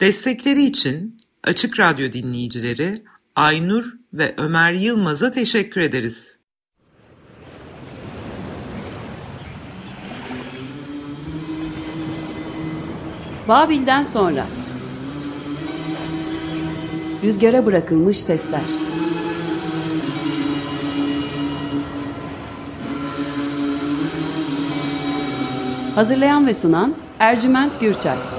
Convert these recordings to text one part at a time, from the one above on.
Destekleri için Açık Radyo dinleyicileri Aynur ve Ömer Yılmaz'a teşekkür ederiz. Babil'den sonra. Rüzgara bırakılmış sesler. Hazırlayan ve sunan Ercüment Gürçay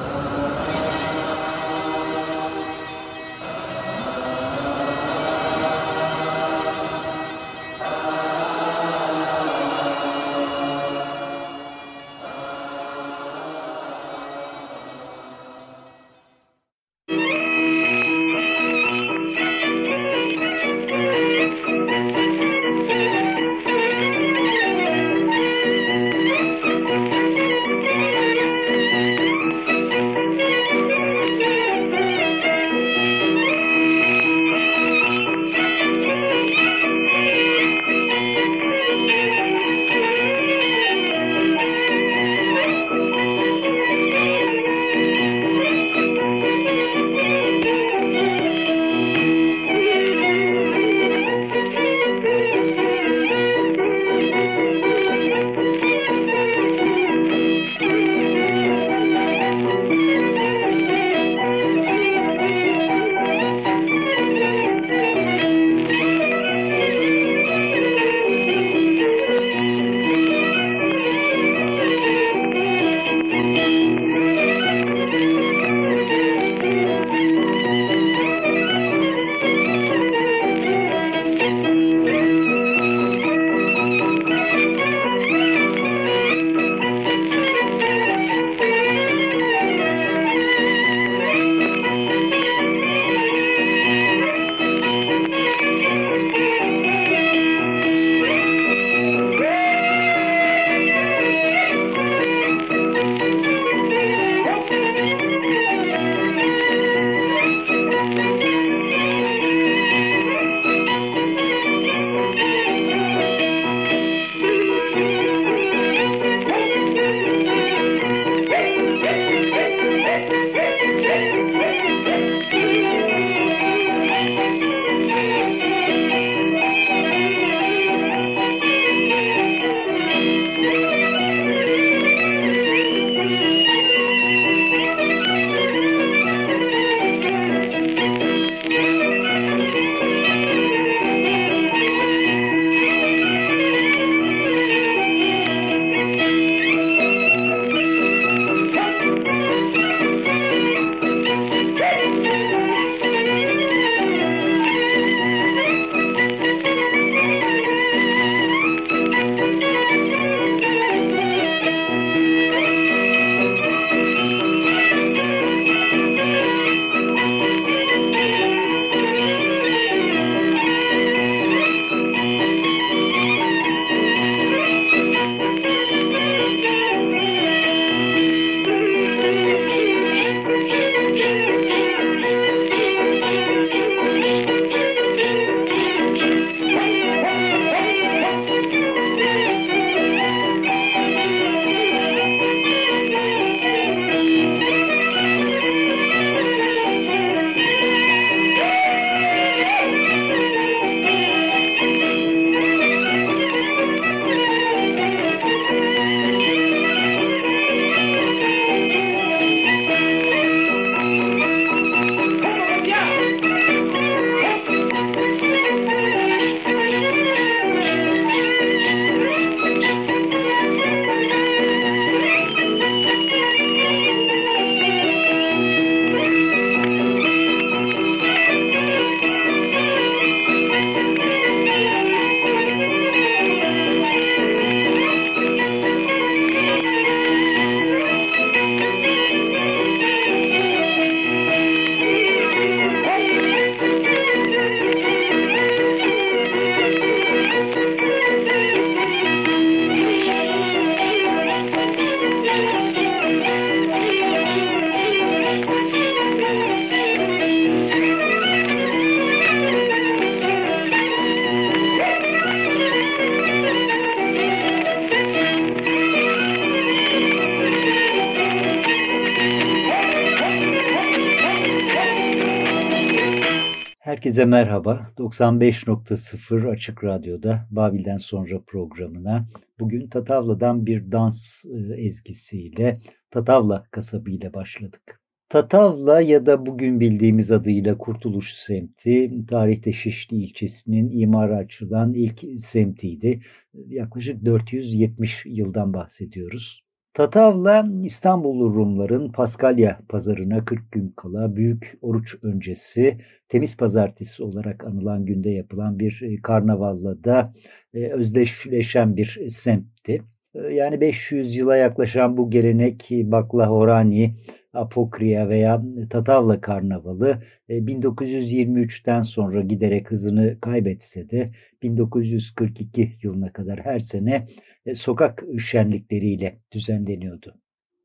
Herkese merhaba. 95.0 Açık Radyo'da Babil'den sonra programına bugün Tatavla'dan bir dans e, ezgisiyle Tatavla kasabıyla başladık. Tatavla ya da bugün bildiğimiz adıyla Kurtuluş semti tarihte Şişli ilçesinin imara açılan ilk semtiydi. Yaklaşık 470 yıldan bahsediyoruz. Tatavla İstanbul Rumların Paskalya pazarına 40 gün kala büyük oruç öncesi temiz pazartesi olarak anılan günde yapılan bir e, karnavalla da e, özdeşleşen bir semtti. E, yani 500 yıla yaklaşan bu gelenek Baklahorani Apokriya veya Tatavla Karnavalı 1923'ten e, sonra giderek hızını kaybetse de 1942 yılına kadar her sene e, sokak şenlikleriyle düzenleniyordu.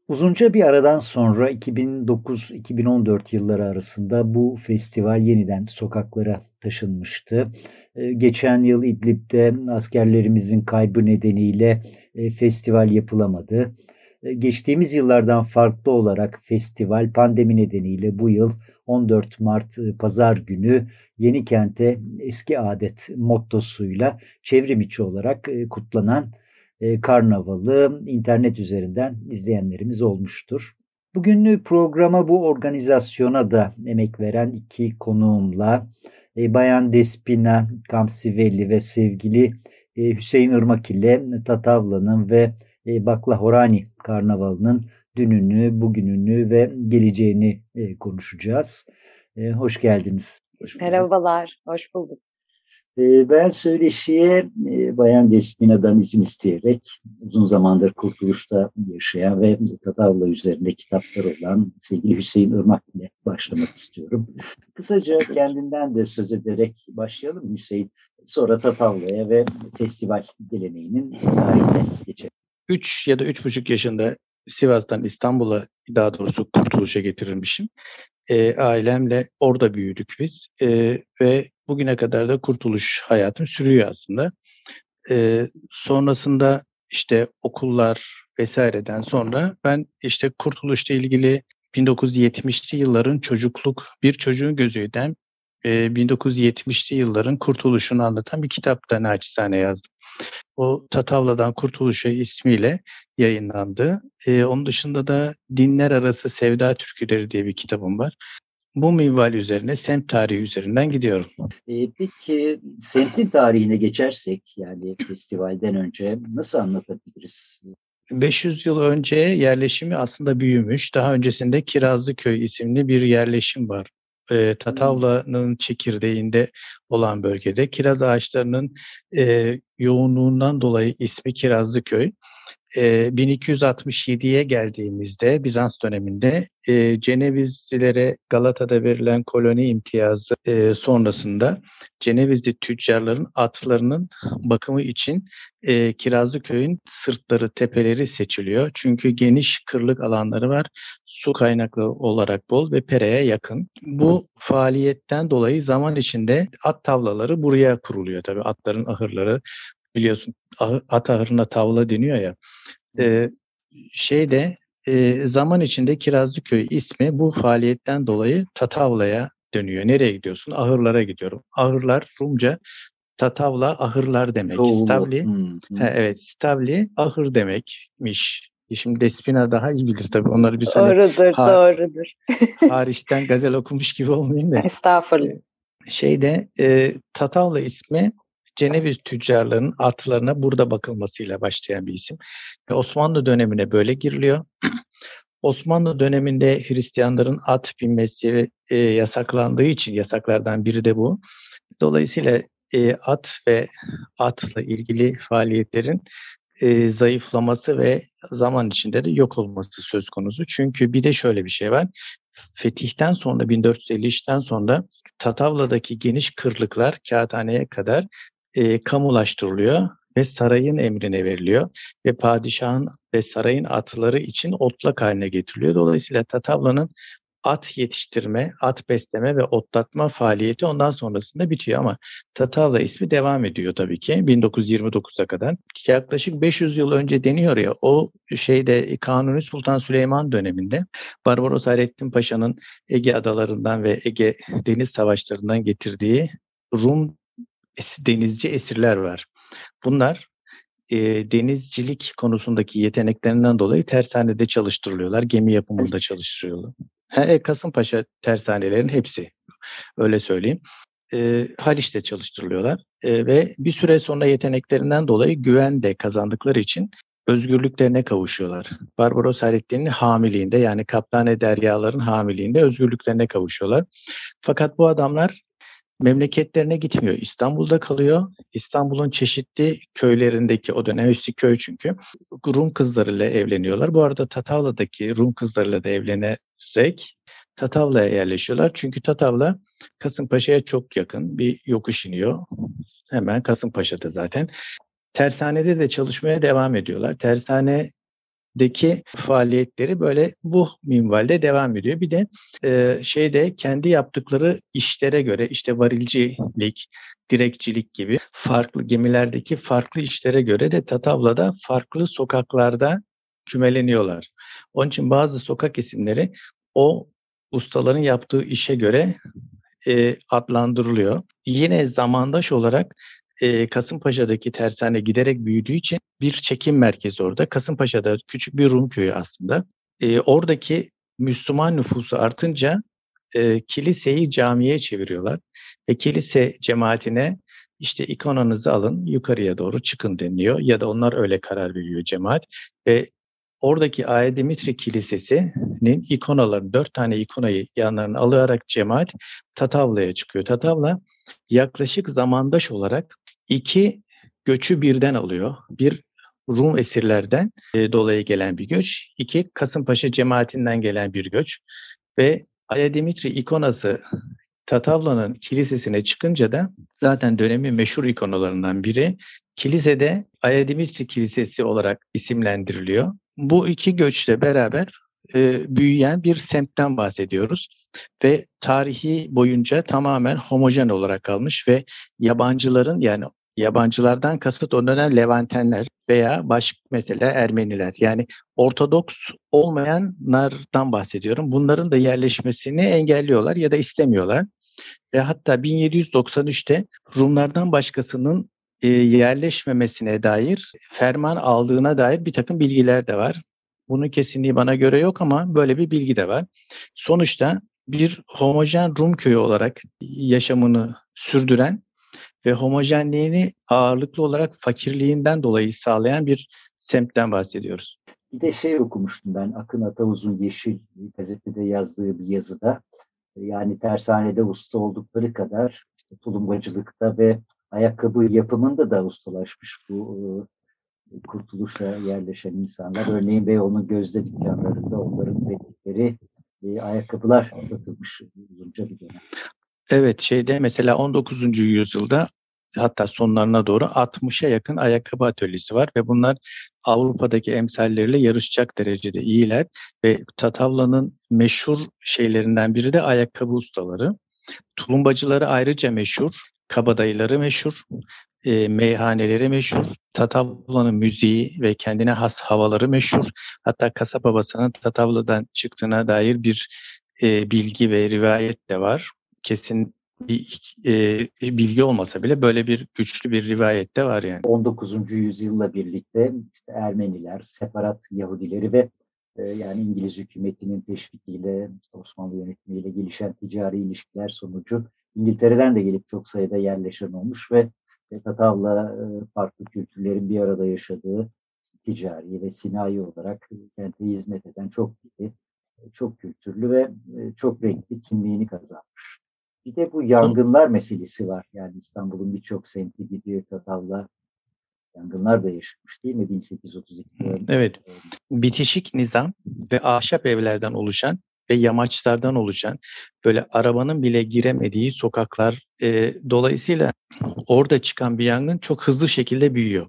Uzunca bir aradan sonra 2009-2014 yılları arasında bu festival yeniden sokaklara taşınmıştı. E, geçen yıl İdlib'de askerlerimizin kaybı nedeniyle festival yapılamadı. E, geçtiğimiz yıllardan farklı olarak festival pandemi nedeniyle bu yıl 14 Mart e, Pazar günü Yeni Kent'e eski adet mottosuyla çevrim içi olarak e, kutlanan karnavalı internet üzerinden izleyenlerimiz olmuştur. Bugünlük programa bu organizasyona da emek veren iki konuğumla Bayan Despina Kamsivelli ve sevgili Hüseyin Irmak ile Tatavla'nın ve Baklahorani Karnavalı'nın dününü, bugününü ve geleceğini e, konuşacağız. E, hoş geldiniz. Hoş Merhabalar, hoş bulduk. Ben söyleşiye Bayan Despina'dan izin isteyerek uzun zamandır Kurtuluş'ta yaşayan ve Tatavla üzerinde kitaplar olan sevgili Hüseyin Irmak ile başlamak istiyorum. Kısaca kendinden de söz ederek başlayalım Hüseyin. Sonra Tatavla'ya ve festival geleneğinin tarihine geçelim. 3 ya da 3,5 yaşında Sivas'tan İstanbul'a daha doğrusu Kurtuluş'a getirilmişim. E, ailemle orada büyüdük biz e, ve bugüne kadar da Kurtuluş hayatım sürüyor aslında. E, sonrasında işte okullar vesaireden sonra ben işte Kurtuluş'la ilgili 1970'li yılların çocukluk bir çocuğun gözüyle e, 1970'li yılların kurtuluşunu anlatan bir kitap da naçizane yazdım. O Tatavla'dan Kurtuluş'a ismiyle yayınlandı. Ee, onun dışında da Dinler Arası Sevda Türküleri diye bir kitabım var. Bu minval üzerine, semt tarihi üzerinden gidiyorum. Ee, peki semtin tarihine geçersek yani festivalden önce nasıl anlatabiliriz? 500 yıl önce yerleşimi aslında büyümüş. Daha öncesinde Kirazlıköy isimli bir yerleşim var e, Tatavla'nın çekirdeğinde olan bölgede kiraz ağaçlarının e, yoğunluğundan dolayı ismi Kirazlıköy. E, 1267'ye geldiğimizde Bizans döneminde e, Cenevizlilere Galata'da verilen koloni imtiyazı e, sonrasında Cenevizli tüccarların atlarının bakımı için e, Kirazlıköy'ün sırtları, tepeleri seçiliyor. Çünkü geniş kırlık alanları var. Su kaynakları olarak bol ve pereye yakın. Bu faaliyetten dolayı zaman içinde at tavlaları buraya kuruluyor. Tabii atların ahırları biliyorsun at ahırına tavla deniyor ya. E, şeyde e, zaman içinde Kirazlıköy ismi bu faaliyetten dolayı Tatavla'ya dönüyor. Nereye gidiyorsun? Ahırlara gidiyorum. Ahırlar Rumca Tatavla ahırlar demek. Çoğulu. Stavli, hmm. he, evet Stavli ahır demekmiş. Şimdi Despina daha iyi bilir tabii. Onları bir sene doğrudur, ha, doğrudur. hariçten gazel okumuş gibi olmayayım da. Estağfurullah. Şeyde e, Tatavla ismi Ceneviz tüccarlarının atlarına burada bakılmasıyla başlayan bir isim. Ve Osmanlı dönemine böyle giriliyor. Osmanlı döneminde Hristiyanların at binmesi e, yasaklandığı için yasaklardan biri de bu. Dolayısıyla e, at ve atla ilgili faaliyetlerin e, zayıflaması ve zaman içinde de yok olması söz konusu. Çünkü bir de şöyle bir şey var. Fetihten sonra 1453'ten sonra Tatavla'daki geniş kırlıklar kağıthaneye kadar e, kamulaştırılıyor ve sarayın emrine veriliyor ve padişahın ve sarayın atları için otlak haline getiriliyor. Dolayısıyla Tatavla'nın at yetiştirme, at besleme ve otlatma faaliyeti ondan sonrasında bitiyor ama Tatavla ismi devam ediyor tabii ki 1929'a kadar. Yaklaşık 500 yıl önce deniyor ya o şeyde Kanuni Sultan Süleyman döneminde Barbaros Hayrettin Paşa'nın Ege adalarından ve Ege deniz savaşlarından getirdiği Rum denizci esirler var. Bunlar e, denizcilik konusundaki yeteneklerinden dolayı tersanede çalıştırılıyorlar. Gemi yapımında çalıştırıyorlar. He, Kasımpaşa tersanelerin hepsi öyle söyleyeyim. E, Haliç'te çalıştırılıyorlar e, ve bir süre sonra yeteneklerinden dolayı güven de kazandıkları için özgürlüklerine kavuşuyorlar. Barbaros Hayrettin'in hamiliğinde yani Kaptane Deryaların hamiliğinde özgürlüklerine kavuşuyorlar. Fakat bu adamlar memleketlerine gitmiyor. İstanbul'da kalıyor. İstanbul'un çeşitli köylerindeki o dönem hepsi köy çünkü Rum kızlarıyla evleniyorlar. Bu arada Tatavla'daki Rum kızlarıyla da evlenerek Tatavla'ya yerleşiyorlar. Çünkü Tatavla Kasımpaşa'ya çok yakın bir yokuş iniyor. Hemen Kasımpaşa'da zaten. Tersanede de çalışmaya devam ediyorlar. Tersane deki faaliyetleri böyle bu minvalde devam ediyor. Bir de e, şeyde kendi yaptıkları işlere göre işte varilcilik, direkçilik gibi farklı gemilerdeki farklı işlere göre de Tatavla'da farklı sokaklarda kümeleniyorlar. Onun için bazı sokak isimleri o ustaların yaptığı işe göre e, adlandırılıyor. Yine zamandaş olarak e, Kasımpaşa'daki tersane giderek büyüdüğü için bir çekim merkezi orada. Kasımpaşa'da küçük bir Rum köyü aslında. E, oradaki Müslüman nüfusu artınca e, kiliseyi camiye çeviriyorlar. Ve kilise cemaatine işte ikonanızı alın yukarıya doğru çıkın deniliyor ya da onlar öyle karar veriyor cemaat ve oradaki Aya Dimitri Kilisesi'nin ikonaları dört tane ikonayı yanlarına alarak cemaat Tatavla'ya çıkıyor. Tatavla yaklaşık zamandaş olarak iki göçü birden alıyor. Bir Rum esirlerden e, dolayı gelen bir göç. iki Kasımpaşa cemaatinden gelen bir göç. Ve Aya Dimitri ikonası Tatavla'nın kilisesine çıkınca da zaten dönemin meşhur ikonalarından biri kilisede Aya Dimitri Kilisesi olarak isimlendiriliyor. Bu iki göçle beraber e, büyüyen bir semtten bahsediyoruz ve tarihi boyunca tamamen homojen olarak kalmış ve yabancıların yani yabancılardan kasıt o dönem Levantenler veya baş mesela Ermeniler yani Ortodoks olmayanlardan bahsediyorum. Bunların da yerleşmesini engelliyorlar ya da istemiyorlar. Ve hatta 1793'te Rumlardan başkasının e, yerleşmemesine dair ferman aldığına dair bir takım bilgiler de var. Bunun kesinliği bana göre yok ama böyle bir bilgi de var. Sonuçta bir homojen Rum köyü olarak yaşamını sürdüren ve homojenliğini ağırlıklı olarak fakirliğinden dolayı sağlayan bir semtten bahsediyoruz. Bir de şey okumuştum ben Akın Atavuz'un Yeşil gazetede yazdığı bir yazıda. Yani tersanede usta oldukları kadar işte tulumbacılıkta ve ayakkabı yapımında da ustalaşmış bu e, kurtuluşa yerleşen insanlar. Örneğin Beyoğlu'nun gözde dükkanlarında onların ürettikleri e, ayakkabılar satılmış uzunca bir dönem. Evet şeyde mesela 19. yüzyılda hatta sonlarına doğru 60'a yakın ayakkabı atölyesi var ve bunlar Avrupa'daki emsalleriyle yarışacak derecede iyiler ve Tatavla'nın meşhur şeylerinden biri de ayakkabı ustaları. Tulumbacıları ayrıca meşhur, kabadayıları meşhur, e, meyhaneleri meşhur, Tatavla'nın müziği ve kendine has havaları meşhur. Hatta kasap babasının Tatavla'dan çıktığına dair bir e, bilgi ve rivayet de var. Kesin bir e, bilgi olmasa bile böyle bir güçlü bir rivayet de var yani. 19. yüzyılla birlikte işte Ermeniler, separat Yahudileri ve e, yani İngiliz hükümetinin teşvikiyle, işte Osmanlı yönetimiyle gelişen ticari ilişkiler sonucu İngiltere'den de gelip çok sayıda yerleşen olmuş ve Tatavla e, farklı kültürlerin bir arada yaşadığı ticari ve sinayi olarak kente hizmet eden çok dili, çok kültürlü ve e, çok renkli kimliğini kazanmış. Bir de bu yangınlar meselesi var. Yani İstanbul'un birçok semti gibi Tatavla yangınlar da yaşamış değil mi 1832'de? Evet. Bitişik nizam ve ahşap evlerden oluşan ve yamaçlardan oluşan böyle arabanın bile giremediği sokaklar e, dolayısıyla orada çıkan bir yangın çok hızlı şekilde büyüyor.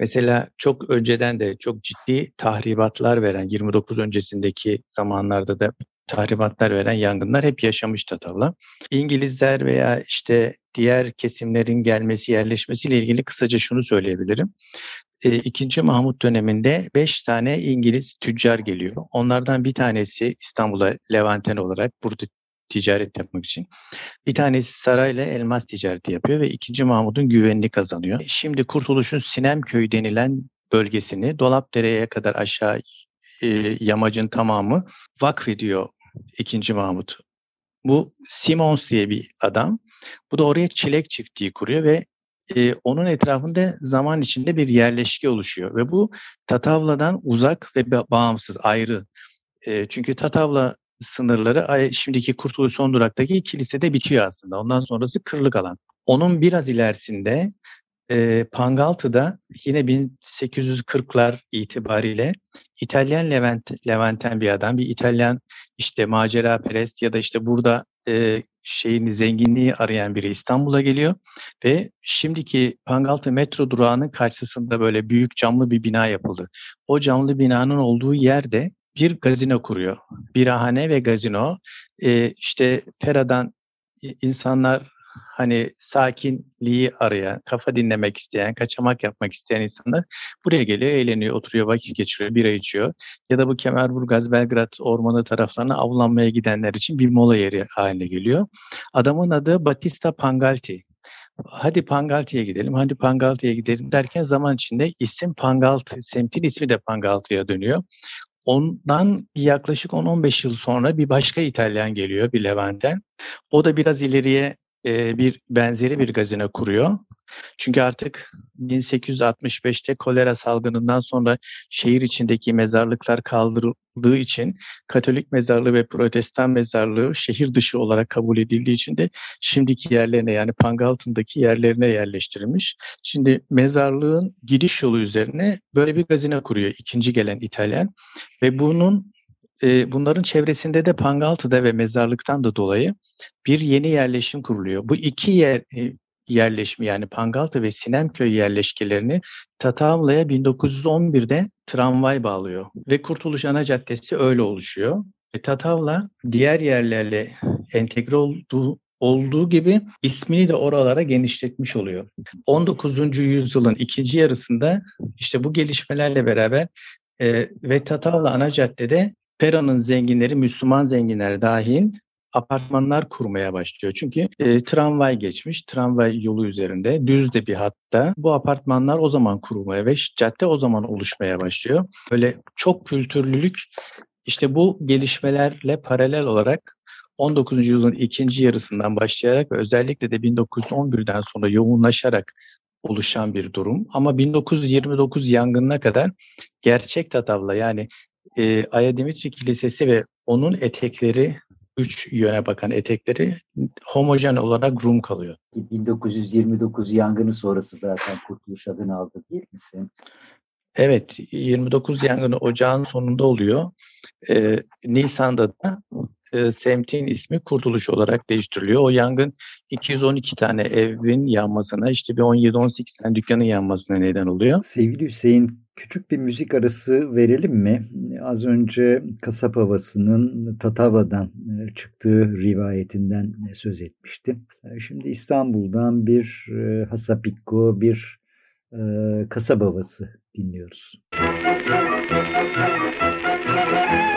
Mesela çok önceden de çok ciddi tahribatlar veren 29 öncesindeki zamanlarda da tahribatlar veren yangınlar hep yaşamış Tatavla. İngilizler veya işte diğer kesimlerin gelmesi, yerleşmesiyle ilgili kısaca şunu söyleyebilirim. E, ikinci Mahmut döneminde beş tane İngiliz tüccar geliyor. Onlardan bir tanesi İstanbul'a Levanten olarak burada ticaret yapmak için. Bir tanesi sarayla elmas ticareti yapıyor ve ikinci Mahmut'un güvenini kazanıyor. Şimdi Kurtuluş'un Sinemköy denilen bölgesini Dolapdere'ye kadar aşağı e, yamacın tamamı vakfediyor ikinci Mahmut. Bu Simons diye bir adam. Bu da oraya çilek çiftliği kuruyor ve e, onun etrafında zaman içinde bir yerleşke oluşuyor. Ve bu Tatavla'dan uzak ve bağımsız, ayrı. E, çünkü Tatavla sınırları şimdiki Kurtuluş son duraktaki kilisede bitiyor aslında. Ondan sonrası kırlık alan. Onun biraz ilerisinde e, Pangaltı'da yine 1840'lar itibariyle İtalyan Levent, Levanten bir adam, bir İtalyan işte macera perest ya da işte burada e, şeyini zenginliği arayan biri İstanbul'a geliyor ve şimdiki Pangaltı metro durağının karşısında böyle büyük camlı bir bina yapıldı. O camlı binanın olduğu yerde bir gazino kuruyor. Birahane ve gazino. E, işte Pera'dan insanlar hani sakinliği arayan, kafa dinlemek isteyen, kaçamak yapmak isteyen insanlar buraya geliyor, eğleniyor, oturuyor, vakit geçiriyor, bira içiyor. Ya da bu Kemerburgaz, Belgrad ormanı taraflarına avlanmaya gidenler için bir mola yeri haline geliyor. Adamın adı Batista Pangalti. Hadi Pangalti'ye gidelim, hadi Pangalti'ye gidelim derken zaman içinde isim Pangaltı, semtin ismi de Pangaltı'ya dönüyor. Ondan yaklaşık 10-15 yıl sonra bir başka İtalyan geliyor, bir Levent'ten. O da biraz ileriye e, bir benzeri bir gazino kuruyor. Çünkü artık 1865'te kolera salgınından sonra şehir içindeki mezarlıklar kaldırıldığı için Katolik mezarlığı ve Protestan mezarlığı şehir dışı olarak kabul edildiği için de şimdiki yerlerine yani Pangaltı'ndaki yerlerine yerleştirilmiş. Şimdi mezarlığın giriş yolu üzerine böyle bir gazino kuruyor ikinci gelen İtalyan ve bunun e, bunların çevresinde de Pangaltı'da ve mezarlıktan da dolayı bir yeni yerleşim kuruluyor. Bu iki yer e, yerleşimi yani Pangaltı ve Sinemköy yerleşkelerini Tatavla'ya 1911'de tramvay bağlıyor. Ve Kurtuluş Ana Caddesi öyle oluşuyor. Ve Tatavla diğer yerlerle entegre olduğu olduğu gibi ismini de oralara genişletmiş oluyor. 19. yüzyılın ikinci yarısında işte bu gelişmelerle beraber e, ve Tatavla ana caddede Pera'nın zenginleri, Müslüman zenginler dahil apartmanlar kurmaya başlıyor. Çünkü e, tramvay geçmiş, tramvay yolu üzerinde düz de bir hatta. Bu apartmanlar o zaman kurulmaya ve cadde o zaman oluşmaya başlıyor. Böyle çok kültürlülük işte bu gelişmelerle paralel olarak 19. yüzyılın ikinci yarısından başlayarak ve özellikle de 1911'den sonra yoğunlaşarak oluşan bir durum. Ama 1929 yangınına kadar gerçek Tatavla yani e, Aya Dimitri Kilisesi ve onun etekleri üç yöne bakan etekleri homojen olarak Rum kalıyor. 1929 yangını sonrası zaten Kurtuluş adını aldı değil mi sen? Evet, 29 yangını ocağın sonunda oluyor. Ee, Nisan'da da e, semtin ismi Kurtuluş olarak değiştiriliyor. O yangın 212 tane evin yanmasına, işte bir 17-18 tane dükkanın yanmasına neden oluyor. Sevgili Hüseyin, küçük bir müzik arası verelim mi? Az önce kasap havasının Tatava'dan çıktığı rivayetinden söz etmişti. E, şimdi İstanbul'dan bir Hasapikko, bir kasap havası dinliyoruz. Müzik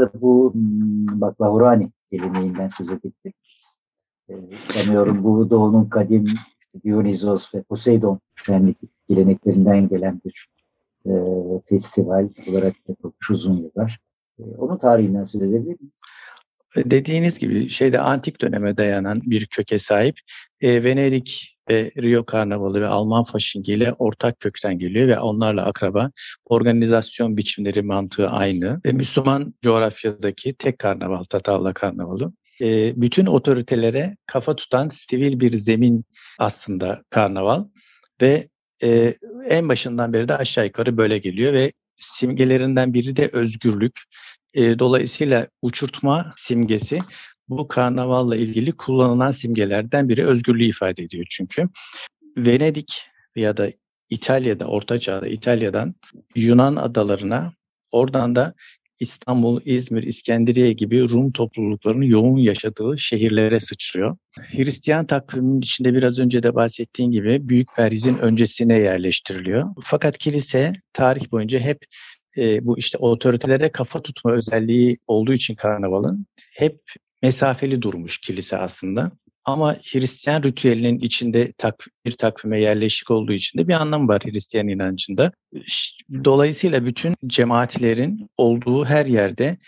da bu hmm, Baklavurani geleneğinden söz ettik. Ee, sanıyorum bu doğunun kadim Dionysos ve Poseidon şenlik geleneklerinden gelen bir e, festival olarak yapılmış uzun yıllar. E, onun tarihinden söz edebilir miyiz? Dediğiniz gibi şeyde antik döneme dayanan bir köke sahip. E, Venedik ve Rio Karnavalı ve Alman Fasching ile ortak kökten geliyor ve onlarla akraba. Organizasyon biçimleri mantığı aynı. Ve Müslüman coğrafyadaki tek karnaval, Tatavla Karnavalı. E, bütün otoritelere kafa tutan sivil bir zemin aslında karnaval. Ve e, en başından beri de aşağı yukarı böyle geliyor ve simgelerinden biri de özgürlük. E, dolayısıyla uçurtma simgesi bu karnavalla ilgili kullanılan simgelerden biri özgürlüğü ifade ediyor çünkü. Venedik ya da İtalya'da, Orta Çağ'da İtalya'dan Yunan adalarına, oradan da İstanbul, İzmir, İskenderiye gibi Rum topluluklarının yoğun yaşadığı şehirlere sıçrıyor. Hristiyan takviminin içinde biraz önce de bahsettiğim gibi Büyük Periz'in öncesine yerleştiriliyor. Fakat kilise tarih boyunca hep e, bu işte otoritelere kafa tutma özelliği olduğu için karnavalın hep mesafeli durmuş kilise aslında. Ama Hristiyan ritüelinin içinde bir takvime yerleşik olduğu için de bir anlam var Hristiyan inancında. Dolayısıyla bütün cemaatlerin olduğu her yerde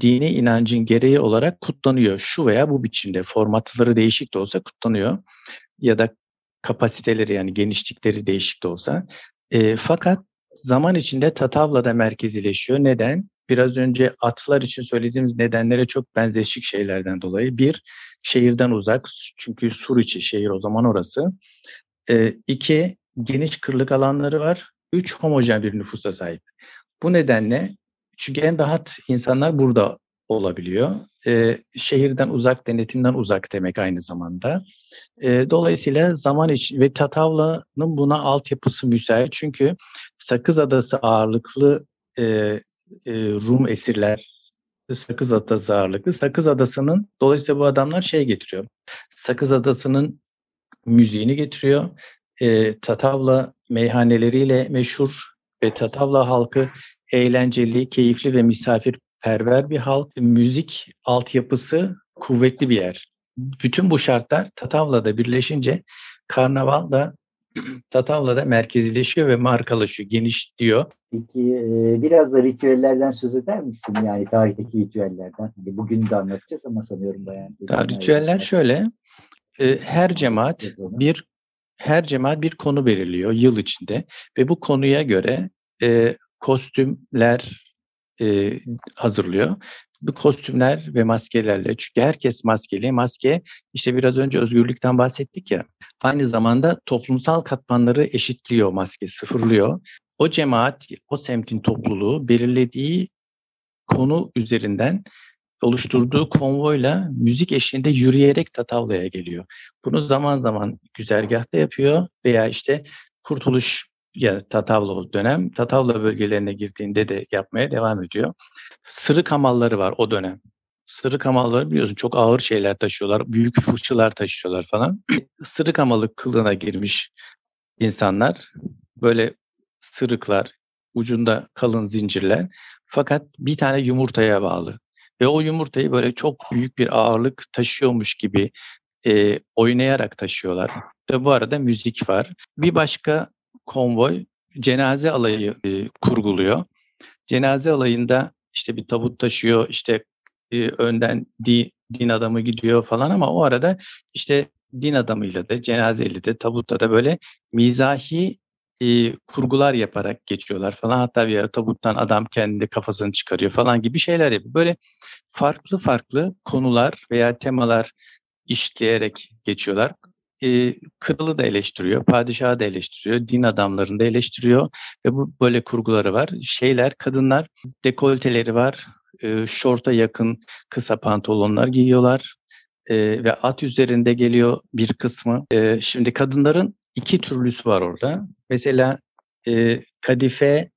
dini inancın gereği olarak kutlanıyor. Şu veya bu biçimde formatları değişik de olsa kutlanıyor. Ya da kapasiteleri yani genişlikleri değişik de olsa. E, fakat zaman içinde Tatavla'da merkezileşiyor. Neden? Biraz önce atlar için söylediğimiz nedenlere çok benzeşik şeylerden dolayı. Bir, şehirden uzak çünkü sur içi şehir o zaman orası. E, iki, geniş kırlık alanları var. Üç, homojen bir nüfusa sahip. Bu nedenle çünkü en rahat insanlar burada olabiliyor. E, şehirden uzak, denetimden uzak demek aynı zamanda. E, dolayısıyla zaman için ve Tatavla'nın buna altyapısı müsait. Çünkü Sakız Adası ağırlıklı e, e, Rum esirler, Sakız Adası ağırlıklı. Sakız Adası'nın dolayısıyla bu adamlar şey getiriyor. Sakız Adası'nın müziğini getiriyor. E, Tatavla meyhaneleriyle meşhur ve Tatavla halkı eğlenceli, keyifli ve misafirperver bir halk. Müzik altyapısı kuvvetli bir yer. Bütün bu şartlar Tatavla'da birleşince karnaval da Tatavla'da merkezileşiyor ve markalaşıyor, genişliyor. Peki biraz da ritüellerden söz eder misin? Yani tarihteki ritüellerden. Hani bugün de anlatacağız ama sanıyorum bayan. Ya, ritüeller şöyle. Her cemaat bir her cemaat bir konu belirliyor yıl içinde ve bu konuya göre e, kostümler e, hazırlıyor. Bu kostümler ve maskelerle çünkü herkes maskeli. Maske işte biraz önce özgürlükten bahsettik ya. Aynı zamanda toplumsal katmanları eşitliyor maske, sıfırlıyor. O cemaat, o semtin topluluğu belirlediği konu üzerinden oluşturduğu konvoyla müzik eşliğinde yürüyerek Tatavla'ya geliyor. Bunu zaman zaman güzergahta yapıyor veya işte Kurtuluş ya Tatavla dönem Tatavla bölgelerine girdiğinde de yapmaya devam ediyor. Sırık hamalları var o dönem. Sırık hamalları biliyorsun çok ağır şeyler taşıyorlar. Büyük fırçalar taşıyorlar falan. Sırık hamalı kılığına girmiş insanlar. Böyle sırıklar, ucunda kalın zincirler. Fakat bir tane yumurtaya bağlı. Ve o yumurtayı böyle çok büyük bir ağırlık taşıyormuş gibi e, oynayarak taşıyorlar. Ve bu arada müzik var. Bir başka konvoy cenaze alayı e, kurguluyor. Cenaze alayında işte bir tabut taşıyor, işte e, önden di, din adamı gidiyor falan ama o arada işte din adamıyla da cenazeyle de tabutta da böyle mizahi e, kurgular yaparak geçiyorlar falan. Hatta bir ara tabuttan adam kendi kafasını çıkarıyor falan gibi şeyler yapıyor. Böyle farklı farklı konular veya temalar işleyerek geçiyorlar. E, kralı da eleştiriyor, padişahı da eleştiriyor, din adamlarını da eleştiriyor ve bu böyle kurguları var. Şeyler, kadınlar dekolteleri var, e, şorta yakın kısa pantolonlar giyiyorlar e, ve at üzerinde geliyor bir kısmı. E, şimdi kadınların iki türlüsü var orada. Mesela e, kadife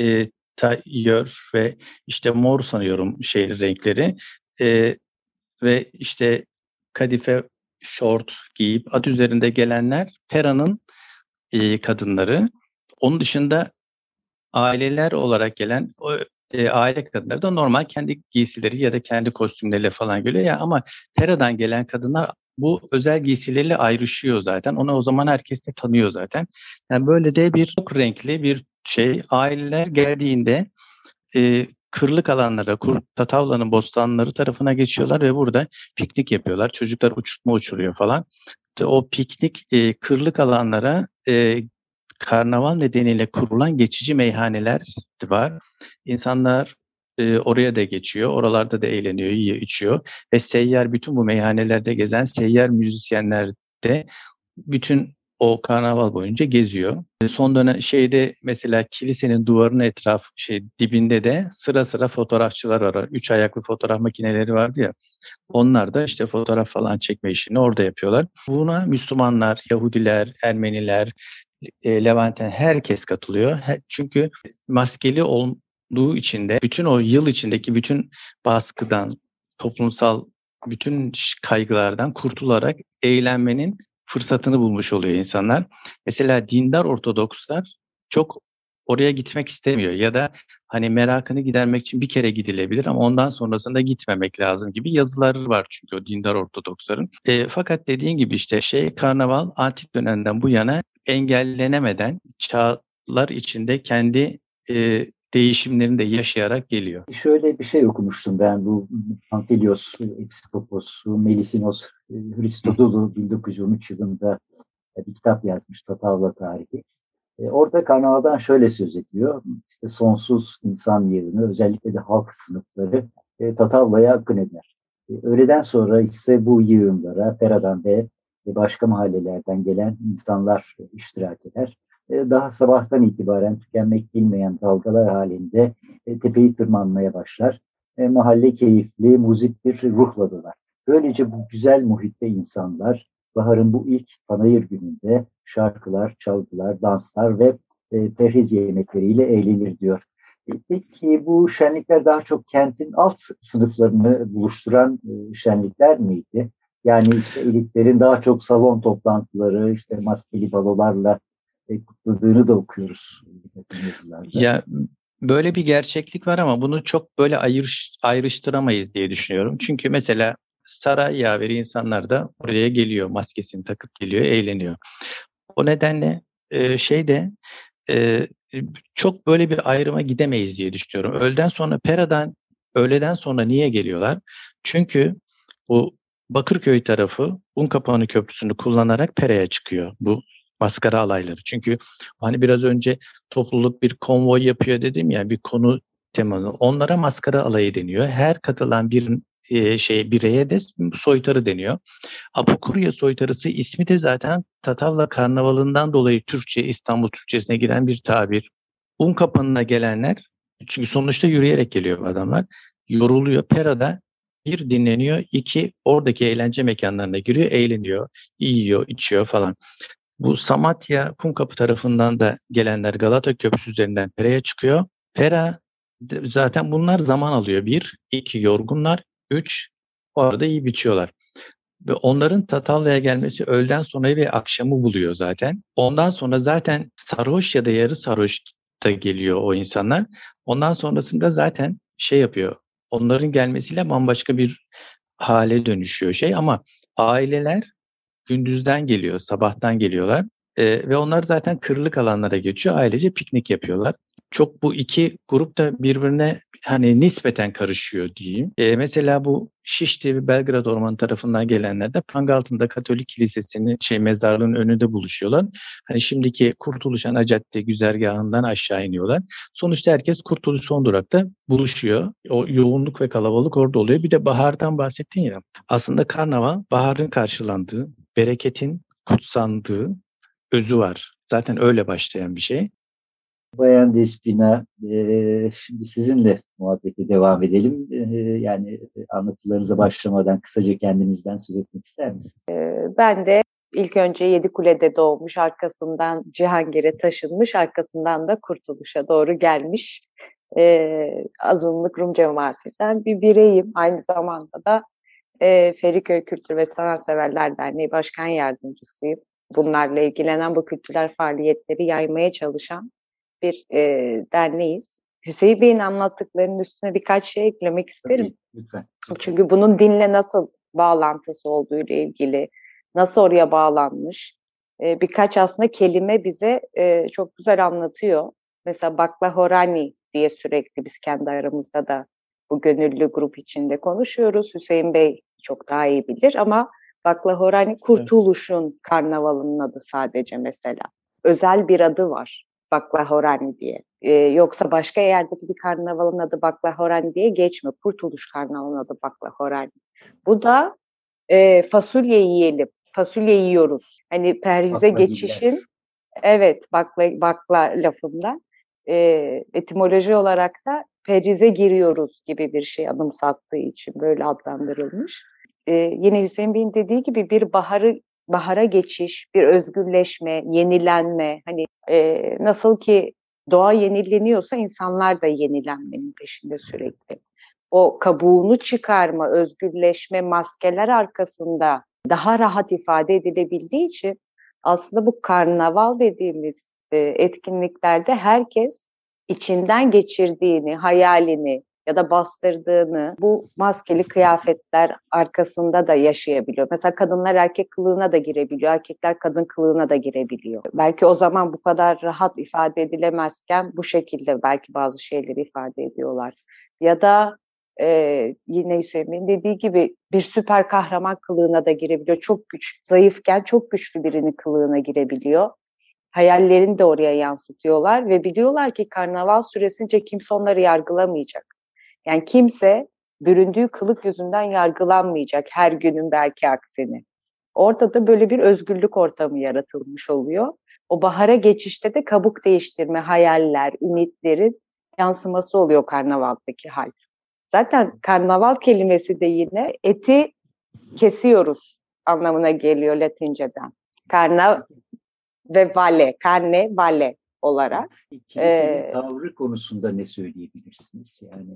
e, tayör ve işte mor sanıyorum şey renkleri e, ve işte kadife şort giyip at üzerinde gelenler Pera'nın e, kadınları. Onun dışında aileler olarak gelen o, e, aile kadınları da normal kendi giysileri ya da kendi kostümleriyle falan geliyor ya ama Pera'dan gelen kadınlar bu özel giysileriyle ayrışıyor zaten. Onu o zaman herkes de tanıyor zaten. Yani böyle de bir çok renkli bir şey. Aileler geldiğinde e, kırlık alanlara, kur, Tatavla'nın bostanları tarafına geçiyorlar ve burada piknik yapıyorlar. Çocuklar uçurtma uçuruyor falan. O piknik e, kırlık alanlara e, karnaval nedeniyle kurulan geçici meyhaneler var. İnsanlar e, oraya da geçiyor. Oralarda da eğleniyor, yiyor, içiyor. Ve seyyar bütün bu meyhanelerde gezen seyyar müzisyenler de bütün o karnaval boyunca geziyor. Son dönem şeyde mesela kilisenin duvarının etraf şey dibinde de sıra sıra fotoğrafçılar var. Üç ayaklı fotoğraf makineleri vardı ya. Onlar da işte fotoğraf falan çekme işini orada yapıyorlar. Buna Müslümanlar, Yahudiler, Ermeniler, e, herkes katılıyor. Çünkü maskeli olduğu içinde bütün o yıl içindeki bütün baskıdan, toplumsal bütün kaygılardan kurtularak eğlenmenin fırsatını bulmuş oluyor insanlar. Mesela dindar Ortodokslar çok oraya gitmek istemiyor ya da hani merakını gidermek için bir kere gidilebilir ama ondan sonrasında gitmemek lazım gibi yazıları var çünkü o dindar Ortodoksların. E, fakat dediğin gibi işte şey karnaval antik dönemden bu yana engellenemeden çağlar içinde kendi e, değişimlerini de yaşayarak geliyor. Şöyle bir şey okumuştum ben bu Pantelios Episkopos Melisinos Hristodoulou 1913 yılında bir kitap yazmış Tatavla tarihi. E, orada karnavaldan şöyle söz ediyor. İşte sonsuz insan yığını özellikle de halk sınıfları e, Tatavla'ya akın eder. E, öğleden sonra ise bu yığınlara Fera'dan ve başka mahallelerden gelen insanlar iştirak eder. E, daha sabahtan itibaren tükenmek bilmeyen dalgalar halinde e, tepeyi tırmanmaya başlar. E, mahalle keyifli, müzik bir ruhla dolar. Böylece bu güzel muhitte insanlar baharın bu ilk panayır gününde şarkılar, çalgılar, danslar ve perhiz yemekleriyle eğlenir diyor. Peki bu şenlikler daha çok kentin alt sınıflarını buluşturan şenlikler miydi? Yani işte elitlerin daha çok salon toplantıları, işte maskeli balolarla e, kutladığını da okuyoruz. Ya böyle bir gerçeklik var ama bunu çok böyle ayır, ayrıştıramayız diye düşünüyorum. Çünkü mesela saray yaveri insanlar da oraya geliyor, maskesini takıp geliyor, eğleniyor. O nedenle e, şeyde e, çok böyle bir ayrıma gidemeyiz diye düşünüyorum. Öğleden sonra Pera'dan öğleden sonra niye geliyorlar? Çünkü bu Bakırköy tarafı Unkapanı Köprüsü'nü kullanarak Pera'ya çıkıyor. Bu maskara alayları. Çünkü hani biraz önce topluluk bir konvoy yapıyor dedim ya bir konu temalı. Onlara maskara alayı deniyor. Her katılan bir e, şey bireye de soytarı deniyor. Apokurya soytarısı ismi de zaten Tatavla Karnavalı'ndan dolayı Türkçe, İstanbul Türkçesine giren bir tabir. Un kapanına gelenler, çünkü sonuçta yürüyerek geliyor adamlar, yoruluyor. Pera'da bir dinleniyor, iki oradaki eğlence mekanlarına giriyor, eğleniyor, yiyor, içiyor falan. Bu Samatya Kumkapı tarafından da gelenler Galata Köprüsü üzerinden Pera'ya çıkıyor. Pera zaten bunlar zaman alıyor. Bir, iki yorgunlar, üç o arada iyi biçiyorlar. Ve onların Tatavla'ya gelmesi öğleden sonra ve akşamı buluyor zaten. Ondan sonra zaten sarhoş ya da yarı sarhoş da geliyor o insanlar. Ondan sonrasında zaten şey yapıyor. Onların gelmesiyle bambaşka bir hale dönüşüyor şey ama Aileler gündüzden geliyor, sabahtan geliyorlar. E, ve onlar zaten kırlık alanlara geçiyor. Ailece piknik yapıyorlar. Çok bu iki grup da birbirine hani nispeten karışıyor diyeyim. E, mesela bu Şişli ve Belgrad Ormanı tarafından gelenler de Pangaltı'nda Katolik Kilisesi'nin şey mezarlığının önünde buluşuyorlar. Hani şimdiki Kurtuluş Ana güzergahından aşağı iniyorlar. Sonuçta herkes Kurtuluş son durakta buluşuyor. O yoğunluk ve kalabalık orada oluyor. Bir de bahardan bahsettin ya. Aslında karnaval baharın karşılandığı, bereketin kutsandığı özü var. Zaten öyle başlayan bir şey. Bayan Despina, e, şimdi sizinle muhabbete devam edelim. E, yani anlatılarınıza başlamadan kısaca kendinizden söz etmek ister misiniz? Ben de ilk önce Yedikule'de doğmuş, arkasından Cihangir'e taşınmış, arkasından da Kurtuluş'a doğru gelmiş e, azınlık Rum cemaatinden bir bireyim. Aynı zamanda da e, Feriköy Kültür ve Sanatseverler Derneği Başkan Yardımcısıyım. Bunlarla ilgilenen bu kültürel faaliyetleri yaymaya çalışan bir e, derneğiz. Hüseyin Bey'in anlattıklarının üstüne birkaç şey eklemek isterim. Tabii, lütfen. Çünkü bunun dinle nasıl bağlantısı olduğu ile ilgili, nasıl oraya bağlanmış, e, birkaç aslında kelime bize e, çok güzel anlatıyor. Mesela baklahorani diye sürekli biz kendi aramızda da bu gönüllü grup içinde konuşuyoruz. Hüseyin Bey çok daha iyi bilir ama baklahorani Kurtuluş'un karnavalının adı sadece mesela. Özel bir adı var. Baklahorani diye. Ee, yoksa başka yerdeki bir karnavalın adı Baklahorani diye geçme. Kurtuluş Karnavalı'nın adı Baklahorani. Bu da e, fasulye yiyelim. Fasulye yiyoruz. Hani perhize bakla geçişin gider. evet bakla, bakla lafından e, etimoloji olarak da perize giriyoruz gibi bir şey anımsattığı için böyle adlandırılmış. E, yine Hüseyin Bey'in dediği gibi bir baharı bahara geçiş, bir özgürleşme, yenilenme. Hani e, nasıl ki doğa yenileniyorsa insanlar da yenilenmenin peşinde sürekli. O kabuğunu çıkarma, özgürleşme, maskeler arkasında daha rahat ifade edilebildiği için aslında bu karnaval dediğimiz e, etkinliklerde herkes içinden geçirdiğini, hayalini, ya da bastırdığını bu maskeli kıyafetler arkasında da yaşayabiliyor. Mesela kadınlar erkek kılığına da girebiliyor, erkekler kadın kılığına da girebiliyor. Belki o zaman bu kadar rahat ifade edilemezken bu şekilde belki bazı şeyleri ifade ediyorlar. Ya da e, yine Hüseyin'in dediği gibi bir süper kahraman kılığına da girebiliyor. Çok güç, zayıfken çok güçlü birinin kılığına girebiliyor hayallerini de oraya yansıtıyorlar ve biliyorlar ki karnaval süresince kimse onları yargılamayacak. Yani kimse büründüğü kılık yüzünden yargılanmayacak her günün belki aksini. Ortada böyle bir özgürlük ortamı yaratılmış oluyor. O bahara geçişte de kabuk değiştirme, hayaller, ümitlerin yansıması oluyor karnavaldaki hal. Zaten karnaval kelimesi de yine eti kesiyoruz anlamına geliyor Latinceden. Karna ve vale, karne vale olarak. Kilisenin ee, tavrı konusunda ne söyleyebilirsiniz? Yani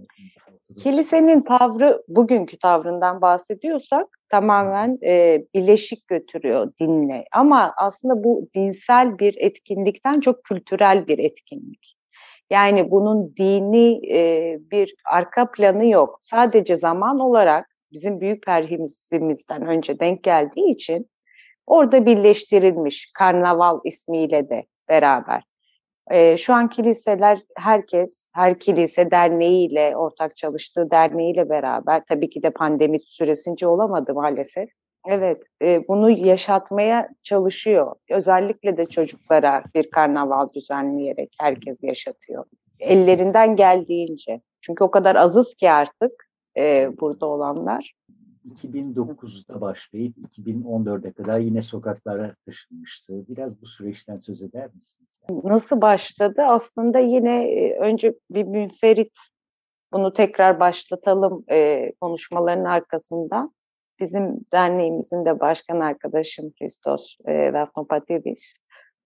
Kilisenin tavrı, bugünkü tavrından bahsediyorsak tamamen e, bileşik götürüyor dinle. Ama aslında bu dinsel bir etkinlikten çok kültürel bir etkinlik. Yani bunun dini e, bir arka planı yok. Sadece zaman olarak bizim büyük perhimizimizden önce denk geldiği için orada birleştirilmiş karnaval ismiyle de beraber. E, şu an kiliseler herkes, her kilise derneğiyle, ortak çalıştığı derneğiyle beraber, tabii ki de pandemi süresince olamadı maalesef. Evet, e, bunu yaşatmaya çalışıyor. Özellikle de çocuklara bir karnaval düzenleyerek herkes yaşatıyor. Ellerinden geldiğince. Çünkü o kadar azız ki artık e, burada olanlar. 2009'da başlayıp 2014'e kadar yine sokaklara taşınmıştı. Biraz bu süreçten söz eder misiniz? Nasıl başladı? Aslında yine e, önce bir münferit bunu tekrar başlatalım e, konuşmaların arkasında. Bizim derneğimizin de başkan arkadaşım Christos e, Vafnopatidis.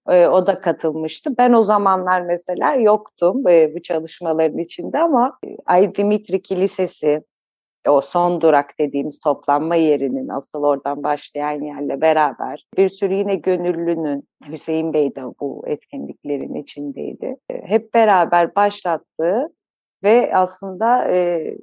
E, o da katılmıştı. Ben o zamanlar mesela yoktum e, bu çalışmaların içinde ama Ay Dimitri Kilisesi, o son durak dediğimiz toplanma yerinin asıl oradan başlayan yerle beraber bir sürü yine gönüllünün Hüseyin Bey de bu etkinliklerin içindeydi. E, hep beraber başlattığı ve aslında e,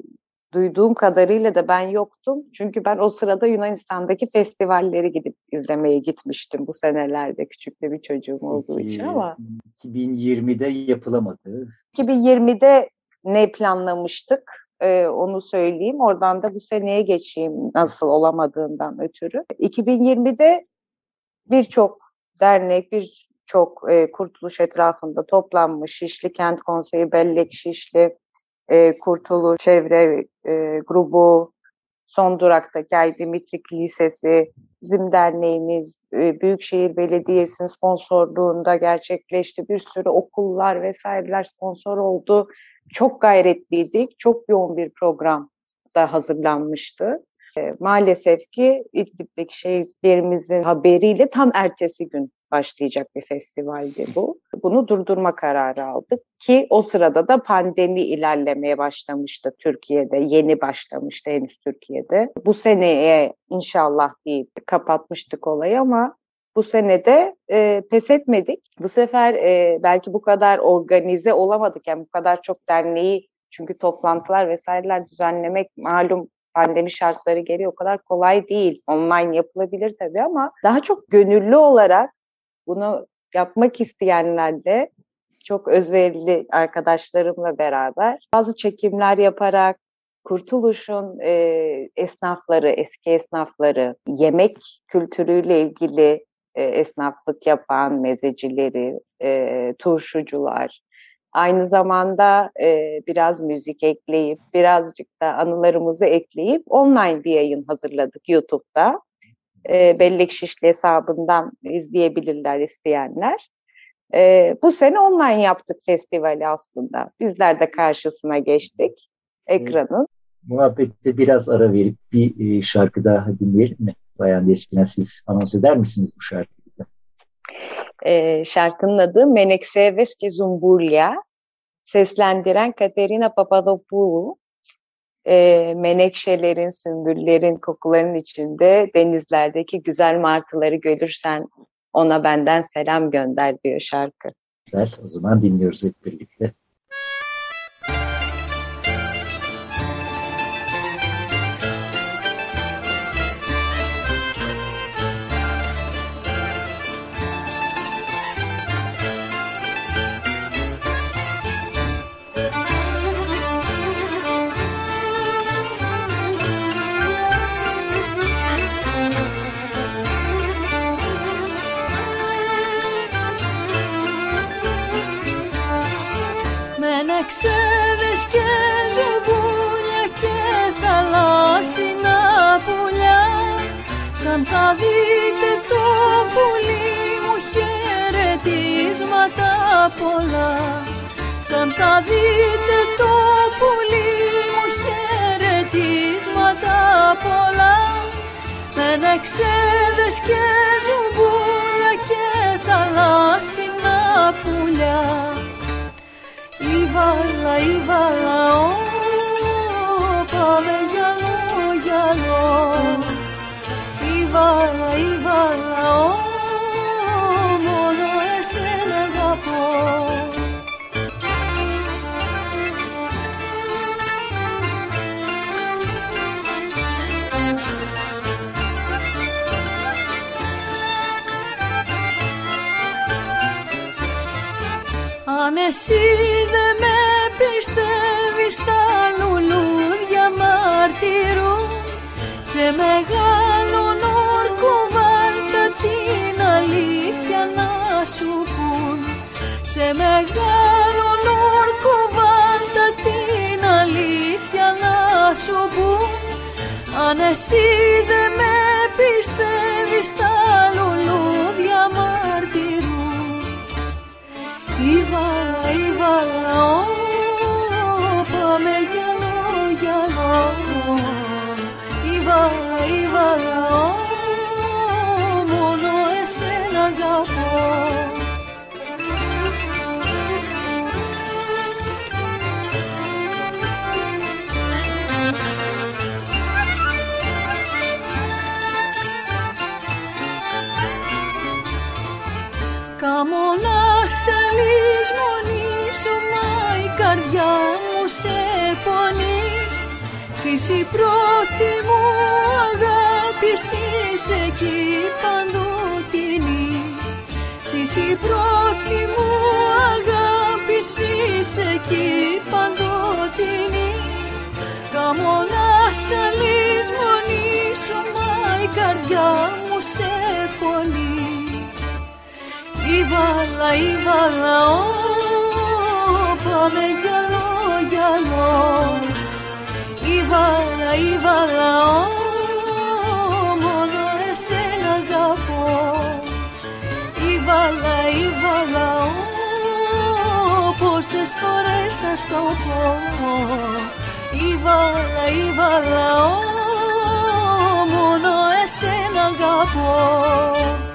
duyduğum kadarıyla da ben yoktum. Çünkü ben o sırada Yunanistan'daki festivalleri gidip izlemeye gitmiştim bu senelerde. Küçük de bir çocuğum olduğu için ama. 2020'de yapılamadı. 2020'de ne planlamıştık? Ee, onu söyleyeyim. Oradan da bu seneye geçeyim nasıl olamadığından ötürü. 2020'de birçok dernek, birçok e, kurtuluş etrafında toplanmış Şişli Kent Konseyi, Bellek Şişli, e, Kurtuluş Çevre e, Grubu, Son Durak'taki Aydimitrik Lisesi, bizim derneğimiz, e, Büyükşehir Belediyesi'nin sponsorluğunda gerçekleşti. Bir sürü okullar vesaireler sponsor oldu. Çok gayretliydik. Çok yoğun bir program da hazırlanmıştı. E, maalesef ki İdlib'deki şehitlerimizin haberiyle tam ertesi gün başlayacak bir festivaldi bu. Bunu durdurma kararı aldık ki o sırada da pandemi ilerlemeye başlamıştı Türkiye'de. Yeni başlamıştı henüz Türkiye'de. Bu seneye inşallah deyip kapatmıştık olayı ama bu senede e, pes etmedik. Bu sefer e, belki bu kadar organize olamadık. Yani bu kadar çok derneği çünkü toplantılar vesaireler düzenlemek malum pandemi şartları geri o kadar kolay değil. Online yapılabilir tabii ama daha çok gönüllü olarak bunu yapmak isteyenlerle çok özverili arkadaşlarımla beraber bazı çekimler yaparak Kurtuluş'un e, esnafları, eski esnafları, yemek kültürüyle ilgili e, esnaflık yapan mezecileri, e, turşucular, aynı zamanda e, biraz müzik ekleyip, birazcık da anılarımızı ekleyip online bir yayın hazırladık YouTube'da e, Bellek Şişli hesabından izleyebilirler isteyenler. E, bu sene online yaptık festivali aslında. Bizler de karşısına geçtik ekranın. Muhabbette biraz ara verip bir e, şarkı daha dinleyelim mi? Bayan Despina siz anons eder misiniz bu şarkıyı? E, şarkının adı Menekse Veske Zumbulya. Seslendiren Katerina Papadopoulou e, menekşelerin, sümbüllerin kokuların içinde denizlerdeki güzel martıları görürsen ona benden selam gönder diyor şarkı. Güzel, o zaman dinliyoruz hep birlikte. Πολλά Σαν θα δείτε το πουλί μου χαιρετίσματα πολλά Με ξέδες και ζουμπούλια και θαλάσσινα πουλιά. Ivala, Ivala, oh, πάμε γυαλό, γυαλό. Ivala, Ivala, oh, Αν εσύ δεν με πιστεύεις τα λουλούδια μαρτυρούν Σε μεγάλο όρκο βάλτα την αλήθεια να σου πουν Σε μεγάλο όρκο βάλτα την αλήθεια να σου πουν Αν εσύ δεν με πιστεύεις γαλάω, πάμε γυαλό, γυαλό Ήβαλα, ήβαλα, μόνο εσένα αγαπώ. Καμονά σε λίγο καρδιά μου σε πονεί. Σύση πρώτη μου αγάπη είσαι εκεί παντοτινή Σύση πρώτη μου αγάπη είσαι εκεί παντοτινή Καμώνα σαν λησμονή σου μα η καρδιά μου σε πονεί. Ήβαλα, ήβαλα, ω, πάμε γυαλό, γυαλό Ήβαλα, ήβαλα, ω, μόνο εσένα αγαπώ. Ήβαλα, ήβαλα, ω, πόσες φορές θα στο πω. Ήβαλα, ήβαλα, ω, μόνο εσένα αγαπώ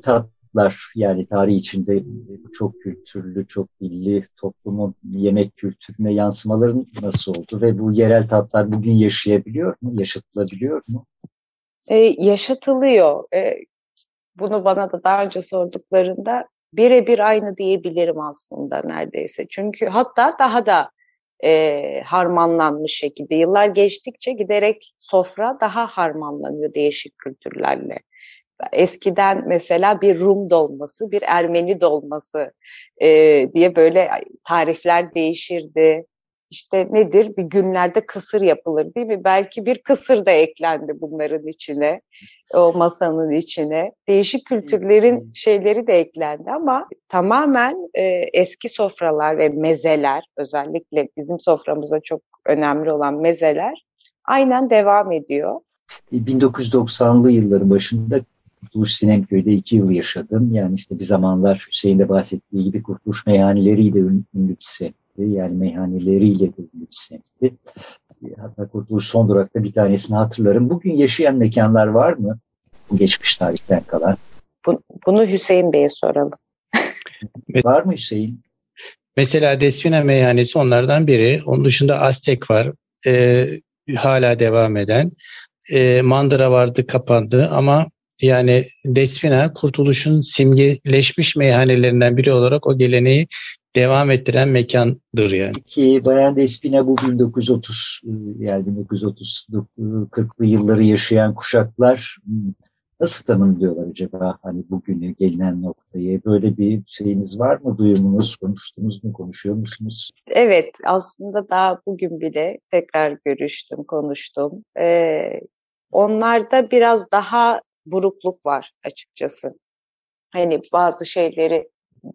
tatlar yani tarih içinde çok kültürlü, çok dilli toplumun yemek kültürüne yansımaları nasıl oldu ve bu yerel tatlar bugün yaşayabiliyor mu, yaşatılabiliyor mu? Ee, yaşatılıyor. Ee, bunu bana da daha önce sorduklarında birebir aynı diyebilirim aslında neredeyse. Çünkü hatta daha da e, harmanlanmış şekilde yıllar geçtikçe giderek sofra daha harmanlanıyor değişik kültürlerle eskiden mesela bir Rum dolması, bir Ermeni dolması e, diye böyle tarifler değişirdi. İşte nedir? Bir günlerde kısır yapılır değil mi? Belki bir kısır da eklendi bunların içine, o masanın içine. Değişik kültürlerin şeyleri de eklendi ama tamamen e, eski sofralar ve mezeler, özellikle bizim soframıza çok önemli olan mezeler aynen devam ediyor. 1990'lı yılların başında Kurtuluş Sinemköy'de iki yıl yaşadım. Yani işte bir zamanlar Hüseyin de bahsettiği gibi Kurtuluş meyhaneleriyle ünlü bir semtti. Yani meyhaneleriyle de ünlü bir semtti. Hatta Kurtuluş son durakta bir tanesini hatırlarım. Bugün yaşayan mekanlar var mı? Bu geçmiş tarihten kalan. Bunu Hüseyin Bey'e soralım. var mı Hüseyin? Mesela Despina Meyhanesi onlardan biri. Onun dışında Aztek var. Ee, hala devam eden. Ee, Mandıra vardı kapandı ama yani Despina kurtuluşun simgeleşmiş meyhanelerinden biri olarak o geleneği devam ettiren mekandır yani. Ki Bayan Despina bu 1930 yani 1930 40'lı yılları yaşayan kuşaklar nasıl tanımlıyorlar acaba hani bugünü gelinen noktayı? Böyle bir şeyiniz var mı? Duyumunuz, konuştunuz mu, konuşuyor musunuz? Evet, aslında daha bugün bile tekrar görüştüm, konuştum. Ee, onlarda biraz daha burukluk var açıkçası. Hani bazı şeyleri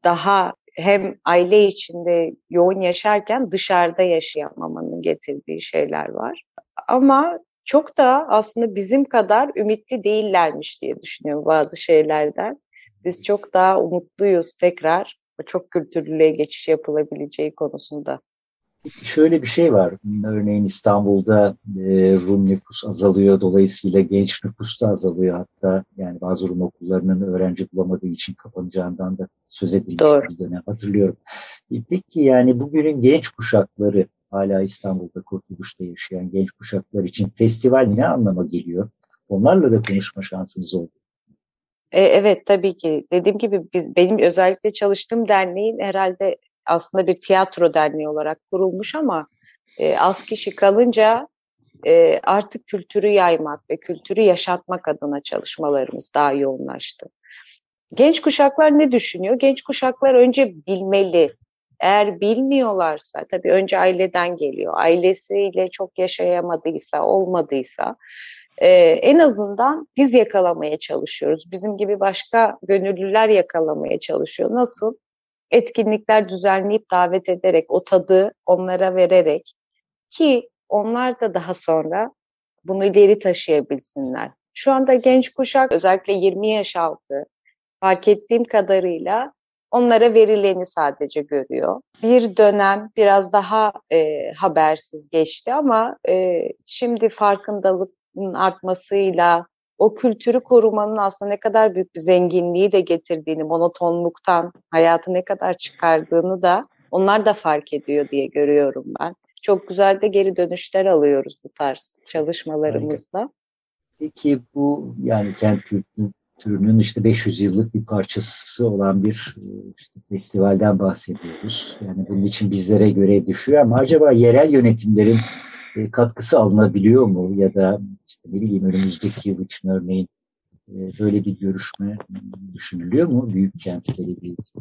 daha hem aile içinde yoğun yaşarken dışarıda yaşayamamanın getirdiği şeyler var. Ama çok da aslında bizim kadar ümitli değillermiş diye düşünüyorum bazı şeylerden. Biz çok daha umutluyuz tekrar çok kültürlüğe geçiş yapılabileceği konusunda. Şöyle bir şey var. Örneğin İstanbul'da e, Rum nüfus azalıyor. Dolayısıyla genç nüfus da azalıyor hatta. Yani bazı Rum okullarının öğrenci bulamadığı için kapanacağından da söz edilmiş Doğru. bir dönem hatırlıyorum. E, peki yani bugünün genç kuşakları hala İstanbul'da Kurtuluş'ta yaşayan genç kuşaklar için festival ne anlama geliyor? Onlarla da konuşma şansımız oldu. E, evet tabii ki. Dediğim gibi biz benim özellikle çalıştığım derneğin herhalde aslında bir tiyatro derneği olarak kurulmuş ama e, az kişi kalınca e, artık kültürü yaymak ve kültürü yaşatmak adına çalışmalarımız daha yoğunlaştı. Genç kuşaklar ne düşünüyor? Genç kuşaklar önce bilmeli. Eğer bilmiyorlarsa, tabii önce aileden geliyor. Ailesiyle çok yaşayamadıysa, olmadıysa e, en azından biz yakalamaya çalışıyoruz. Bizim gibi başka gönüllüler yakalamaya çalışıyor. Nasıl? Etkinlikler düzenleyip davet ederek, o tadı onlara vererek ki onlar da daha sonra bunu ileri taşıyabilsinler. Şu anda genç kuşak özellikle 20 yaş altı fark ettiğim kadarıyla onlara verileni sadece görüyor. Bir dönem biraz daha e, habersiz geçti ama e, şimdi farkındalıkın artmasıyla o kültürü korumanın aslında ne kadar büyük bir zenginliği de getirdiğini, monotonluktan hayatı ne kadar çıkardığını da onlar da fark ediyor diye görüyorum ben. Çok güzel de geri dönüşler alıyoruz bu tarz çalışmalarımızda. Peki bu yani kent kültürünün işte 500 yıllık bir parçası olan bir e, işte festivalden bahsediyoruz. Yani bunun için bizlere göre düşüyor ama acaba yerel yönetimlerin e, katkısı alınabiliyor mu? Ya da işte ne bileyim önümüzdeki yıl için örneğin böyle bir görüşme düşünülüyor mu Büyük Kent Belediyesi?